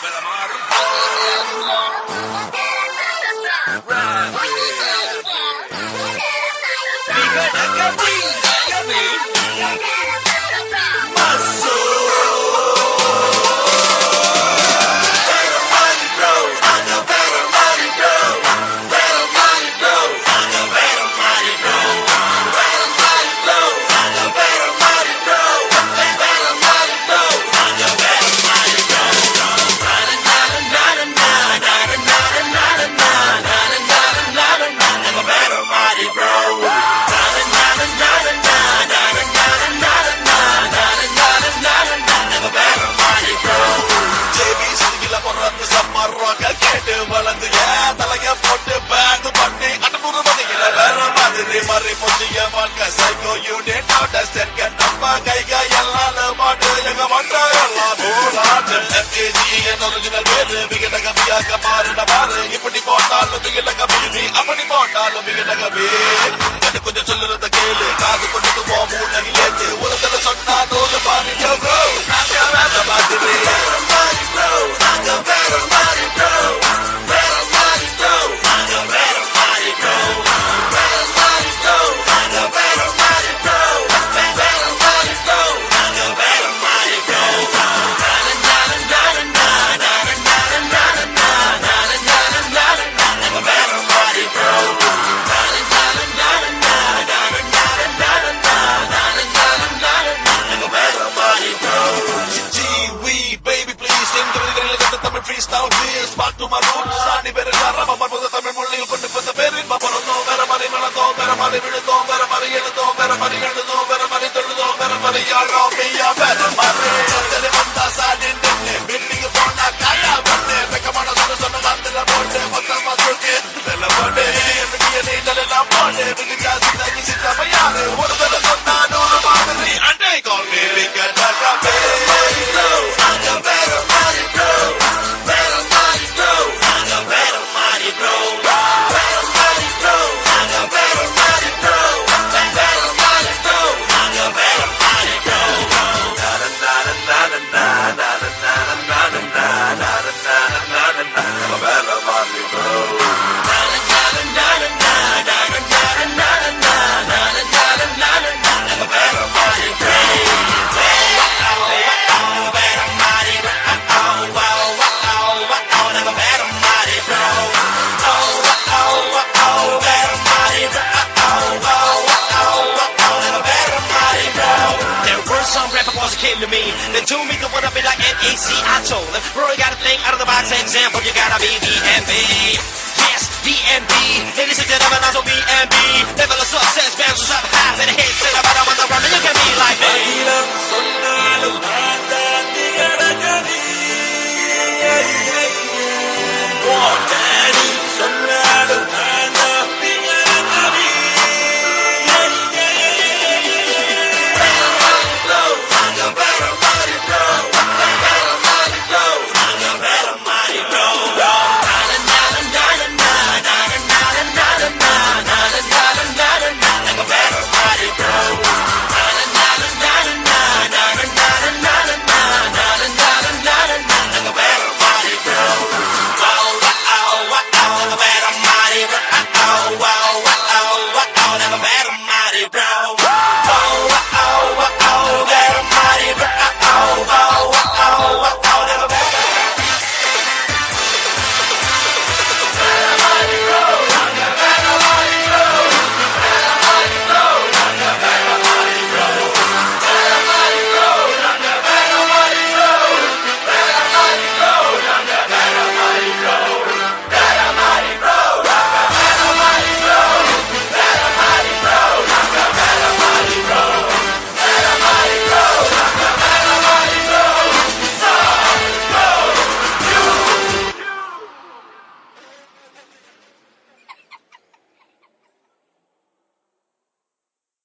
Because I can breathe. மாதிரி புதிய மார்க்க சைக்கோ யூனிட் அண்டர்ஸ்டாண்ட் கண் அப்பா கை கை எல்லாம் பாட்டு எங்க மாட்டாயெல்லாம் ஓடாட்டு எஃப்கேஜி என் original Everybody to me. Then to me, the one I be like NEC, I told them. Bro, you gotta think out of the box example, you gotta be DMB. Yes, DMB. Ladies and gentlemen, I'm DMB. Level of success, bounces up high, They hit set up, but I the around, and you can be like me.